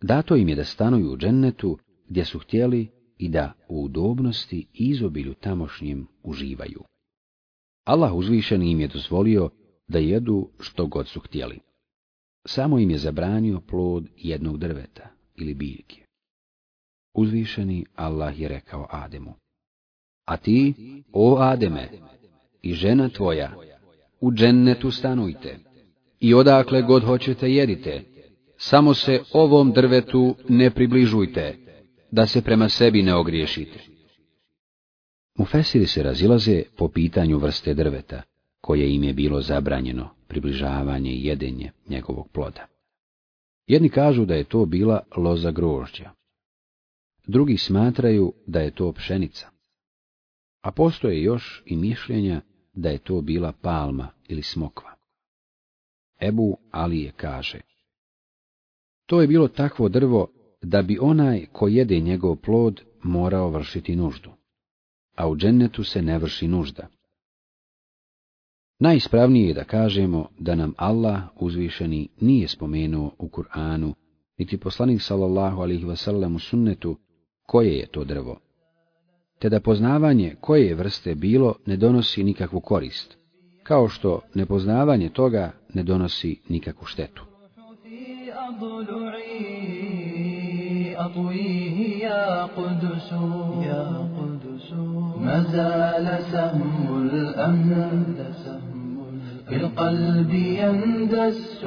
Dato im je da stanuju u džennetu gdje su htjeli i da u udobnosti i izobilju tamošnjim uživaju. Allah uzvišeni im je dozvolio da jedu što god su htjeli. Samo im je zabranio plod jednog drveta ili biljke. Uzvišeni Allah je rekao Ademu, a ti, o Ademe, i žena tvoja, u džennetu stanujte, i odakle god hoćete jedite, samo se ovom drvetu ne približujte, da se prema sebi ne ogriješite. Mufesiri se razilaze po pitanju vrste drveta, koje im je bilo zabranjeno približavanje i jedenje njegovog ploda. Jedni kažu da je to bila loza grožđa, drugi smatraju da je to pšenica, a postoje još i mišljenja da je to bila palma ili smokva. Ebu Alije kaže, to je bilo takvo drvo da bi onaj ko jede njegov plod morao vršiti nuždu, a u džennetu se ne vrši nužda. Najispravnije je da kažemo da nam Allah uzvišeni nije spomenuo u Kur'anu, niti poslanik sallallahu alihi wasallam u sunnetu, koje je to drvo, te da poznavanje koje je vrste bilo ne donosi nikakvu korist, kao što nepoznavanje toga ne donosi nikakvu štetu. أطويه يا قدس. يا قدس. ما زال سهم الأمن في القلب يندس.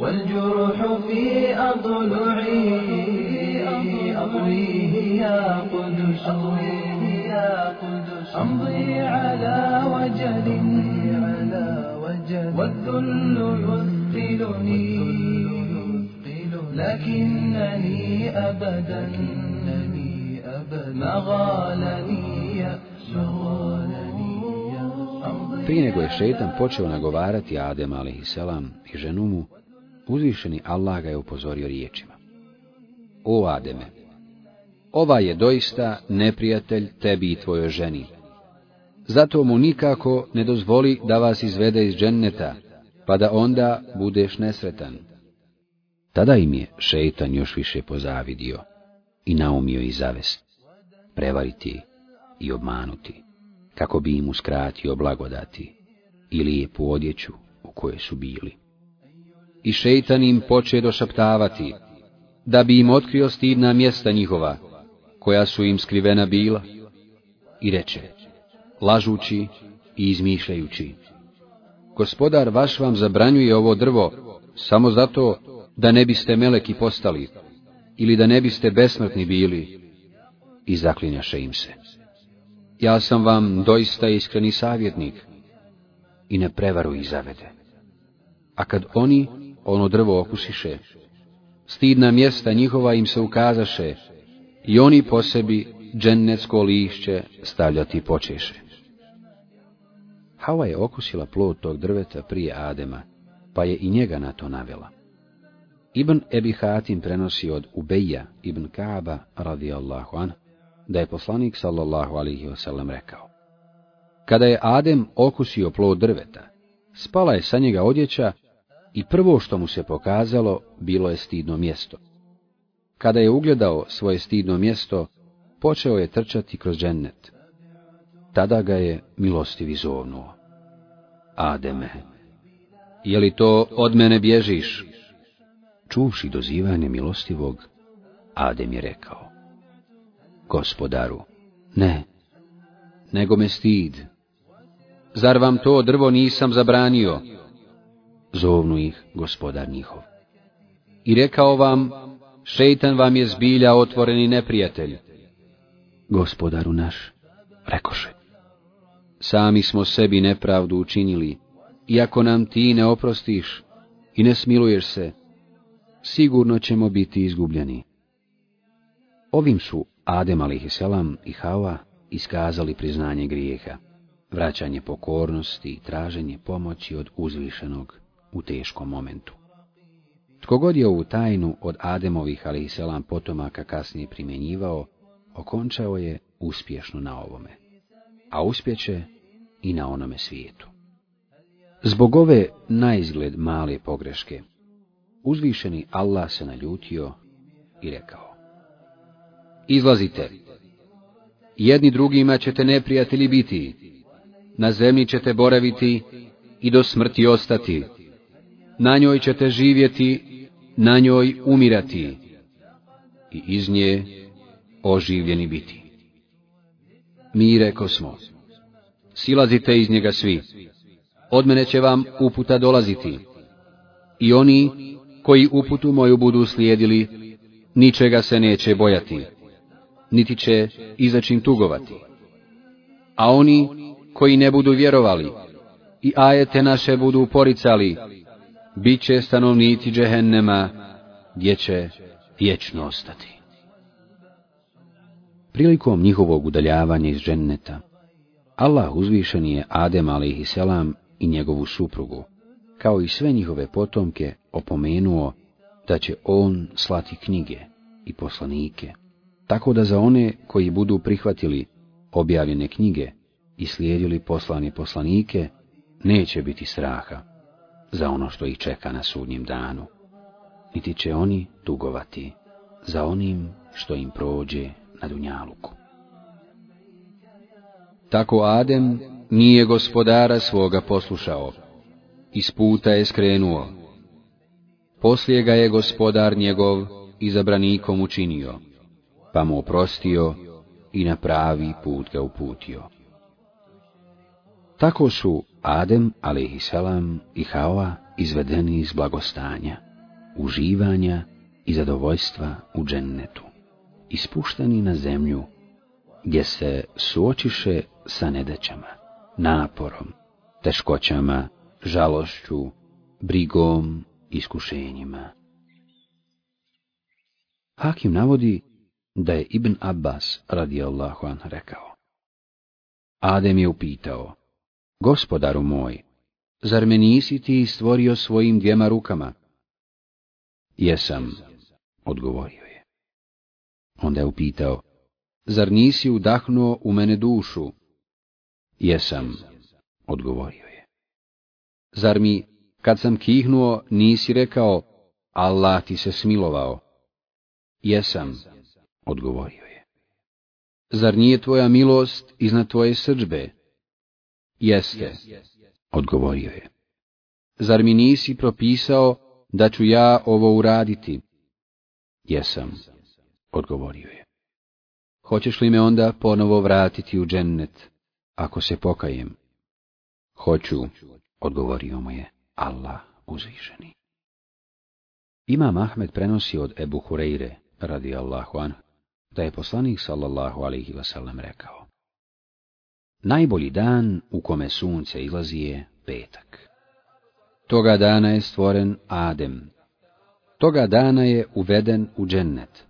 والجرح في أضلعي أطويه يا قدس. أمضي على وجل. على وجل. والذل يثقلني لكنني أبدا ما غالني يأس Prije nego je šeitan počeo nagovarati Adem a.s. i ženu mu, uzvišeni Allah ga je upozorio riječima. O Ademe, ova je doista neprijatelj tebi i tvojoj ženi. Zato mu nikako ne dozvoli da vas izvede iz dženneta, pa da onda budeš nesretan. Tada im je šeitan još više pozavidio i naumio i zavest, prevariti i obmanuti, kako bi im uskratio blagodati i lijepu odjeću u kojoj su bili. I šeitan im poče došaptavati, da bi im otkrio stidna mjesta njihova, koja su im skrivena bila, i reče, lažući i izmišljajući, gospodar vaš vam zabranjuje ovo drvo, samo zato da ne biste meleki postali, ili da ne biste besmrtni bili, i zaklinjaše im se. Ja sam vam doista iskreni savjetnik, i ne prevaru ih zavede. A kad oni ono drvo okusiše, stidna mjesta njihova im se ukazaše, i oni po sebi džennetsko lišće stavljati počeše. Hava je okusila plod tog drveta prije Adema, pa je i njega na to navela. Ibn Ebi Hatim prenosi od Ubeja ibn Kaaba radijallahu an, da je poslanik sallallahu alihi wasallam rekao. Kada je Adem okusio plod drveta, spala je sa njega odjeća i prvo što mu se pokazalo bilo je stidno mjesto. Kada je ugledao svoje stidno mjesto, počeo je trčati kroz džennet. Tada ga je milostivi zovnuo. Ademe, je li to od mene bježiš? Čuvši dozivanje milostivog, Adem je rekao. Gospodaru, ne, nego me stid. Zar vam to drvo nisam zabranio? Zovnu ih gospodar njihov. I rekao vam, šeitan vam je zbilja otvoreni neprijatelj. Gospodaru naš, rekoše. Sami smo sebi nepravdu učinili, iako nam ti ne oprostiš i ne smiluješ se, sigurno ćemo biti izgubljeni. Ovim su Adem a.s. i Hava iskazali priznanje grijeha, vraćanje pokornosti i traženje pomoći od uzvišenog u teškom momentu. Tko god je ovu tajnu od Ademovih a.s. potomaka kasnije primjenjivao, okončao je uspješno na ovome, a uspjeće i na onome svijetu. Zbog ove naizgled male pogreške, uzvišeni Allah se naljutio i rekao. Izlazite, jedni drugima ćete neprijatelji biti, na zemlji ćete boraviti i do smrti ostati, na njoj ćete živjeti, na njoj umirati i iz nje oživljeni biti. Mi reko smo, silazite iz njega svi, od mene će vam uputa dolaziti, i oni koji uputu moju budu slijedili, ničega se neće bojati, niti će izačim tugovati. A oni koji ne budu vjerovali i ajete naše budu poricali, bit će stanovnici džehennema, gdje će vječno ostati. Prilikom njihovog udaljavanja iz dženneta, Allah uzvišen je Adem a.s. i njegovu suprugu, kao i sve njihove potomke, opomenuo da će on slati knjige i poslanike, tako da za one koji budu prihvatili objavljene knjige i slijedili poslane poslanike, neće biti straha za ono što ih čeka na sudnjem danu, niti će oni tugovati za onim što im prođe na Dunjaluku. Tako Adem nije gospodara svoga poslušao, iz puta je skrenuo. Poslije ga je gospodar njegov izabranikom učinio, pa mu oprostio i na pravi put ga uputio. Tako su Adem, a.s. i Hawa izvedeni iz blagostanja, uživanja i zadovoljstva u džennetu, ispušteni na zemlju, gdje se suočiše sa nedećama, naporom, teškoćama žalošću, brigom, iskušenjima. Hakim navodi da je Ibn Abbas radijallahu anh rekao. Adem je upitao, gospodaru moj, zar me nisi ti stvorio svojim dvijema rukama? Jesam, odgovorio je. Onda je upitao, zar nisi udahnuo u mene dušu? Jesam, odgovorio je. Zar mi, kad sam kihnuo, nisi rekao, Allah ti se smilovao? Jesam, odgovorio je. Zar nije tvoja milost iznad tvoje srđbe? Jeste, odgovorio je. Zar mi nisi propisao da ću ja ovo uraditi? Jesam, odgovorio je. Hoćeš li me onda ponovo vratiti u džennet, ako se pokajem? Hoću, odgovorio mu je Allah uzvišeni. Imam Ahmed prenosi od Ebu Hureyre, radi Allahu an, da je poslanik sallallahu alaihi wasallam rekao. Najbolji dan u kome sunce izlazi je petak. Toga dana je stvoren Adem. Toga dana je uveden u džennet.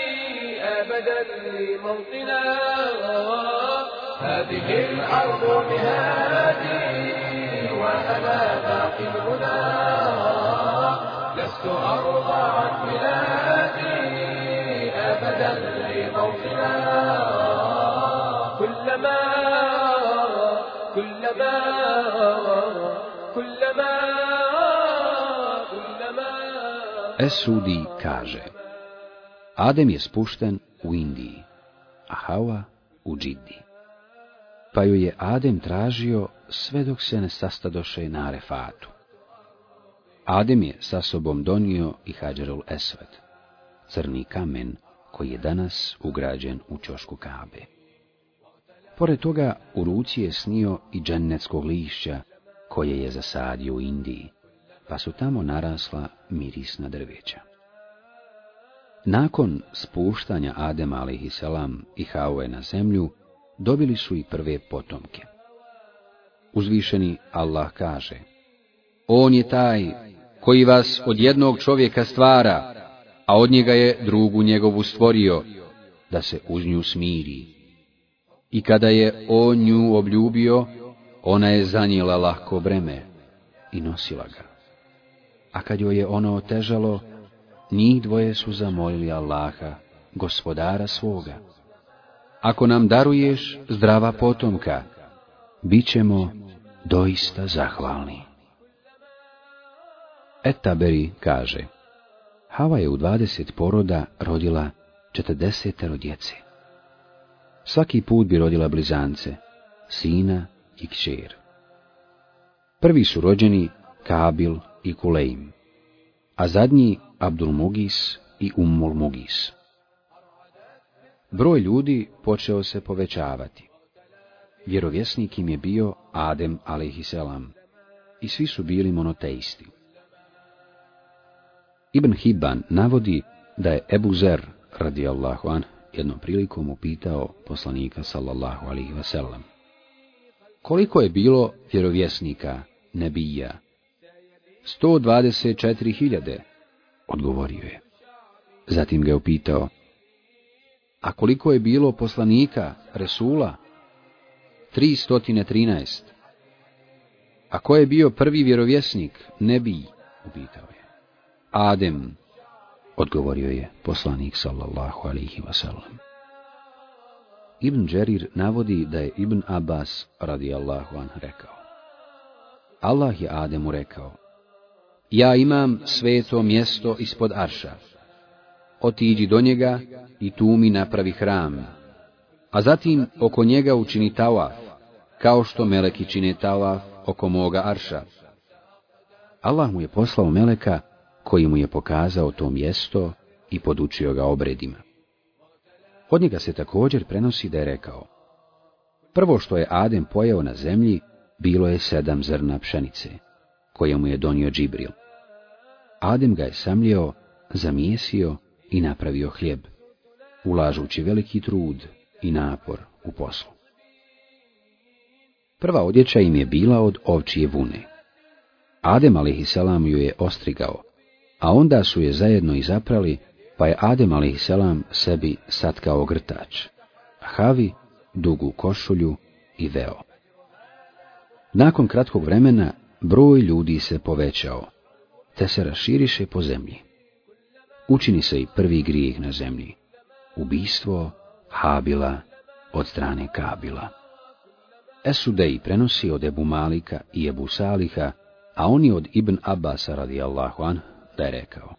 أبدا لموطنا. هذه الأرض مهادي وأنا باق هنا لست أرضى عن بلادي أبدا لموطنا. كلما كلما كلما كلما. Esudi kaže, Adem je spušten u Indiji, a Hawa u Džiddi. Pa ju je Adem tražio sve dok se ne sastadoše na Arefatu. Adem je sa sobom donio i Hadžarul Esved, crni kamen koji je danas ugrađen u čošku Kabe. Pored toga u ruci je snio i džennetskog lišća koje je zasadio u Indiji, pa su tamo narasla mirisna drveća. Nakon spuštanja Adema a.s. i Haue na zemlju, dobili su i prve potomke. Uzvišeni Allah kaže, On je taj koji vas od jednog čovjeka stvara, a od njega je drugu njegovu stvorio, da se uz nju smiri. I kada je on nju obljubio, ona je zanijela lahko breme i nosila ga. A kad joj je ono otežalo, njih dvoje su zamolili Allaha, gospodara svoga. Ako nam daruješ zdrava potomka, bit ćemo doista zahvalni. Etaberi kaže, Hava je u dvadeset poroda rodila četrdesetero djece. Svaki put bi rodila blizance, sina i kćer. Prvi su rođeni Kabil i Kuleim, a zadnji Abdul Mugis i Ummul Mugis. Broj ljudi počeo se povećavati. Vjerovjesnik im je bio Adem a.s. i svi su bili monoteisti. Ibn Hibban navodi da je Ebu Zer, radijallahu an, jednom prilikom upitao poslanika, sallallahu alihi wasallam. Koliko je bilo vjerovjesnika, nebija? 124.000, odgovorio je. Zatim ga je upitao, a koliko je bilo poslanika, Resula? 313. A ko je bio prvi vjerovjesnik, nebij? Upitao je. Adem, odgovorio je poslanik sallallahu alihi wasallam. Ibn Đerir navodi da je Ibn Abbas radijallahu anh rekao. Allah je Ademu rekao, ja imam sveto mjesto ispod Arša. Otiđi do njega i tu mi napravi hram, a zatim oko njega učini tawaf, kao što meleki čine tawaf oko moga Arša. Allah mu je poslao meleka koji mu je pokazao to mjesto i podučio ga obredima. Od njega se također prenosi da je rekao, prvo što je Adem pojeo na zemlji, bilo je sedam zrna pšenice, koje mu je donio Džibril. Adem ga je samljeo, zamijesio i napravio hljeb, ulažući veliki trud i napor u poslu. Prva odjeća im je bila od ovčije vune. Adem a.s. ju je ostrigao, a onda su je zajedno izaprali, pa je Adem a.s. sebi satkao grtač, havi, dugu košulju i veo. Nakon kratkog vremena broj ljudi se povećao, te se raširiše po zemlji. Učini se i prvi grijeh na zemlji, ubistvo Habila od strane Kabila. Esudej prenosi od Ebu Malika i Ebu Saliha, a oni od Ibn Abbasa radijallahu an, da je rekao.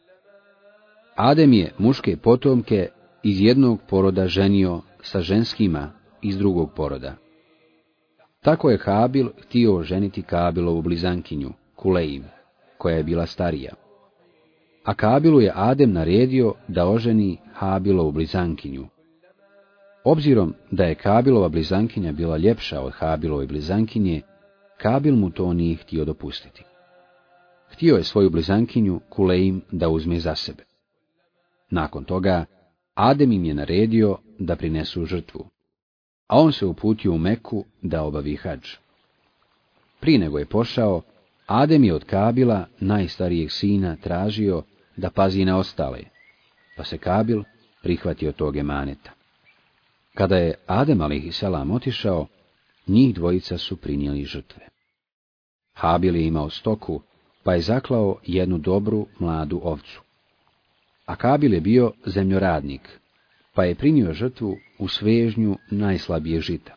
Adem je muške potomke iz jednog poroda ženio sa ženskima iz drugog poroda. Tako je Habil htio ženiti Kabilovu blizankinju, Kuleim, koja je bila starija. A Kabilu je Adem naredio da oženi Habilovu blizankinju. Obzirom da je Kabilova blizankinja bila ljepša od Habilove blizankinje, Kabil mu to nije htio dopustiti. Htio je svoju blizankinju Kuleim da uzme za sebe. Nakon toga, Adem im je naredio da prinesu žrtvu, a on se uputio u Meku da obavi hađ. Prije nego je pošao, Adem je od Kabila, najstarijeg sina, tražio da pazi na ostale, pa se Kabil prihvatio tog emaneta. Kada je Adem a.s. otišao, njih dvojica su prinijeli žrtve. Habil je imao stoku, pa je zaklao jednu dobru mladu ovcu. A Kabil je bio zemljoradnik, pa je prinio žrtvu u svežnju najslabije žita.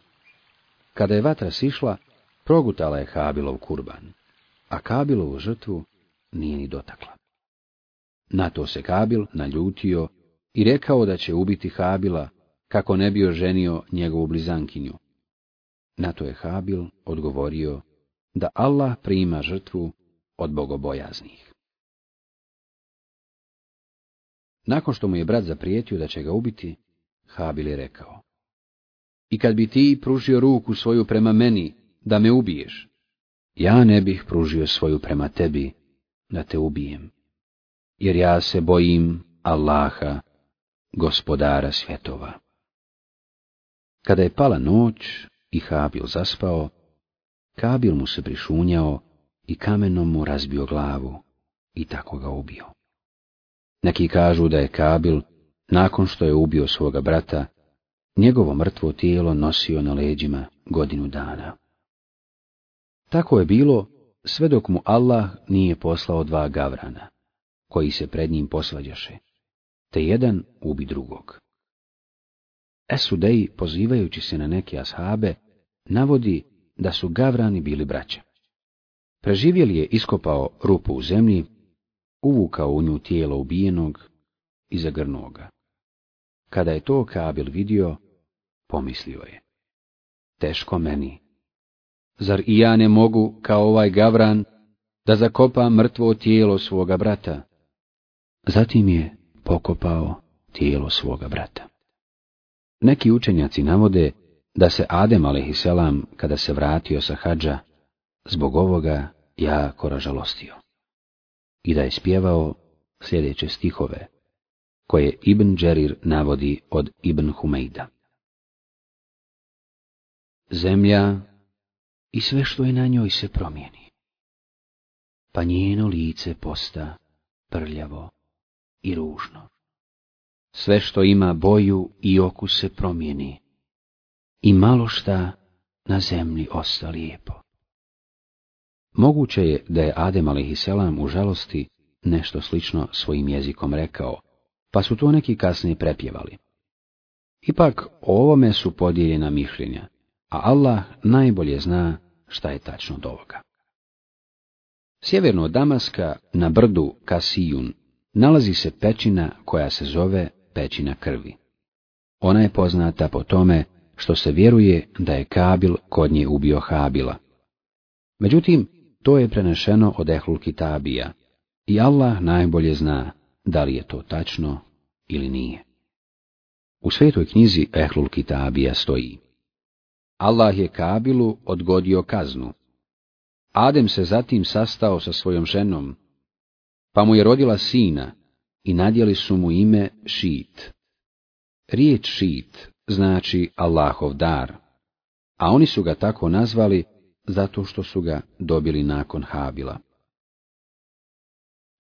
Kada je vatra sišla, progutala je Habilov kurban, a Kabilovu žrtvu nije ni dotakla. Na to se Kabil naljutio i rekao da će ubiti Habila, kako ne bio ženio njegovu blizankinju. Na to je Habil odgovorio da Allah prima žrtvu od bogobojaznih. Nakon što mu je brat zaprijetio da će ga ubiti, Habil je rekao. I kad bi ti pružio ruku svoju prema meni, da me ubiješ, ja ne bih pružio svoju prema tebi, da te ubijem. Jer ja se bojim Allaha, gospodara svjetova. Kada je pala noć i Habil zaspao, Kabil mu se prišunjao i kamenom mu razbio glavu i tako ga ubio. Neki kažu da je Kabil, nakon što je ubio svoga brata, njegovo mrtvo tijelo nosio na leđima godinu dana. Tako je bilo sve dok mu Allah nije poslao dva gavrana, koji se pred njim posvađaše, te jedan ubi drugog. Esudej, pozivajući se na neke ashabe, navodi da su gavrani bili braća. Preživjeli je iskopao rupu u zemlji, uvukao u nju tijelo ubijenog i zagrnuo ga. Kada je to Kabil vidio, pomislio je. Teško meni. Zar i ja ne mogu, kao ovaj gavran, da zakopam mrtvo tijelo svoga brata? Zatim je pokopao tijelo svoga brata. Neki učenjaci navode da se Adem a.s. kada se vratio sa hađa, zbog ovoga jako ražalostio. I da je spjevao sljedeće stihove, koje Ibn Đerir navodi od Ibn Humejda. Zemlja i sve što je na njoj se promijeni, pa njeno lice posta prljavo i ružno. Sve što ima boju i oku se promijeni, i malo šta na zemlji osta lijepo. Moguće je da je Adem a.s. u žalosti nešto slično svojim jezikom rekao, pa su to neki kasnije prepjevali. Ipak o ovome su podijeljena mišljenja, a Allah najbolje zna šta je tačno od ovoga. Sjeverno od Damaska, na brdu Kasijun, nalazi se pećina koja se zove pećina krvi. Ona je poznata po tome što se vjeruje da je Kabil kod nje ubio Habila. Međutim, to je prenešeno od Ehlul Kitabija, I Allah najbolje zna da li je to tačno ili nije. U svetoj knjizi Ehlul Kitabija stoji Allah je Kabilu odgodio kaznu. Adem se zatim sastao sa svojom ženom, pa mu je rodila sina i nadjeli su mu ime Šit. Riječ Šit znači Allahov dar, a oni su ga tako nazvali zato što su ga dobili nakon Habila.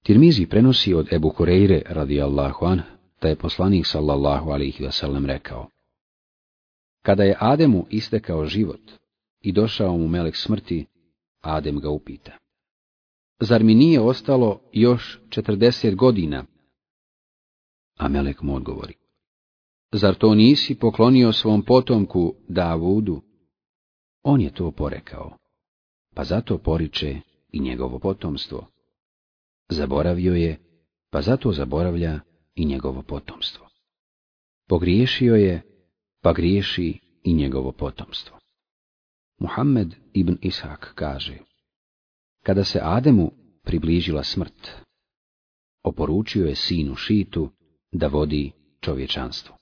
Tirmizi prenosi od Ebu Kureyre radijallahu an, da je poslanik sallallahu alaihi wasallam rekao. Kada je Ademu istekao život i došao mu melek smrti, Adem ga upita. Zar mi nije ostalo još četrdeset godina? A melek mu odgovori. Zar to nisi poklonio svom potomku Davudu? On je to porekao, pa zato poriče i njegovo potomstvo. Zaboravio je, pa zato zaboravlja i njegovo potomstvo. Pogriješio je, pa griješi i njegovo potomstvo. Muhammed ibn Ishak kaže, kada se Ademu približila smrt, oporučio je sinu Šitu da vodi čovječanstvo.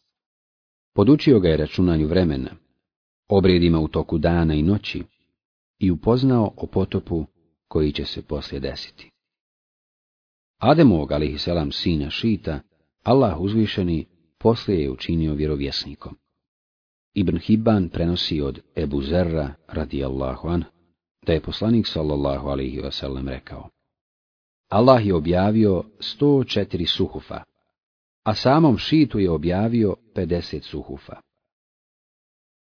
Podučio ga je računanju vremena, obredima u toku dana i noći i upoznao o potopu koji će se poslije desiti. Ademovog, selam sina Šita, Allah uzvišeni poslije je učinio vjerovjesnikom. Ibn Hibban prenosi od Ebu Zerra, radijallahu an, da je poslanik sallallahu alaihi wasallam rekao. Allah je objavio 104 suhufa, a samom šitu je objavio 50 suhufa.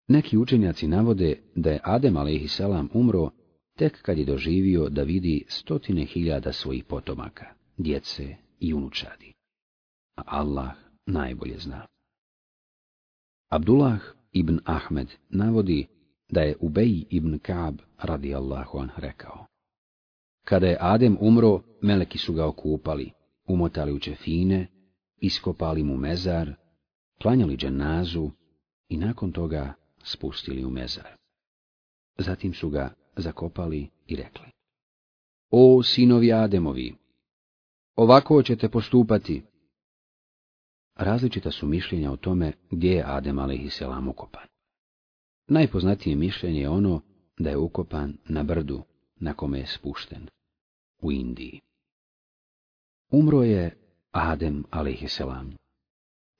Neki učenjaci navode da je Adem a.s. umro tek kad je doživio da vidi stotine hiljada svojih potomaka, djece i unučadi. A Allah najbolje zna. Abdullah ibn Ahmed navodi da je Ubej ibn Kaab radijallahu an rekao. Kada je Adem umro, meleki su ga okupali, umotali u čefine, iskopali mu mezar, klanjali dženazu i nakon toga spustili u mezar. Zatim su ga zakopali i rekli. O sinovi Ademovi, ovako ćete postupati. Različita su mišljenja o tome gdje je Adem a.s. ukopan. Najpoznatije mišljenje je ono da je ukopan na brdu na kome je spušten, u Indiji. Umro je Adem a.s.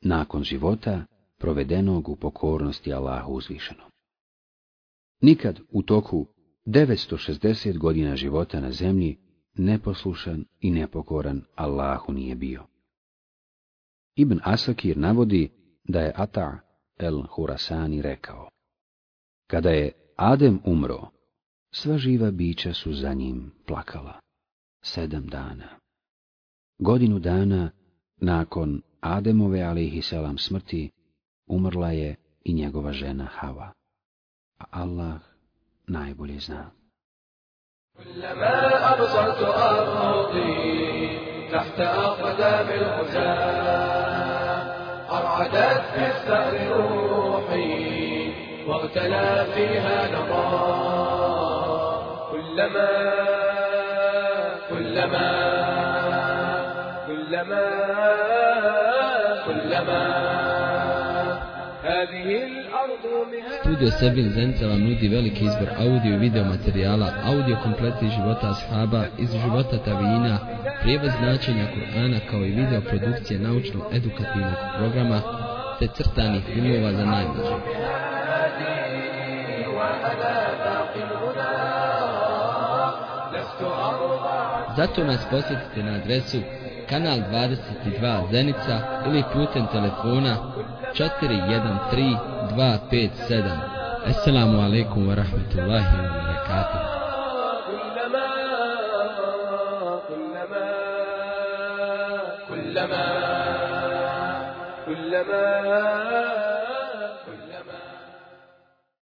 Nakon života provedenog u pokornosti Allahu uzvišenom. Nikad u toku 960 godina života na zemlji neposlušan i nepokoran Allahu nije bio. Ibn Asakir navodi da je Ata el Hurasani rekao. Kada je Adem umro, sva živa bića su za njim plakala. Sedam dana. Godinu dana nakon Ademove alihisalam smrti umrla je i njegova žena Hava. A Allah najbolje zna. كلما أبصرت أرضي تحت أقدام الغزاة أرعدت في الثأر روحي واغتلى فيها كلما كلما كلما كلما Audio Sebin Zenica vam nudi veliki izbor audio i video materijala, audio kompleti života ashaba, iz života tavijina, prijevoz značenja Kur'ana kao i video produkcije naučno-edukativnog programa, te crtanih filmova za najmlađe. Zato nas posjetite na adresu kanal 22 Zenica ili putem telefona 413 257. Assalamu alaikum wa rahmatullahi wa barakatuh. كلما كلما كلما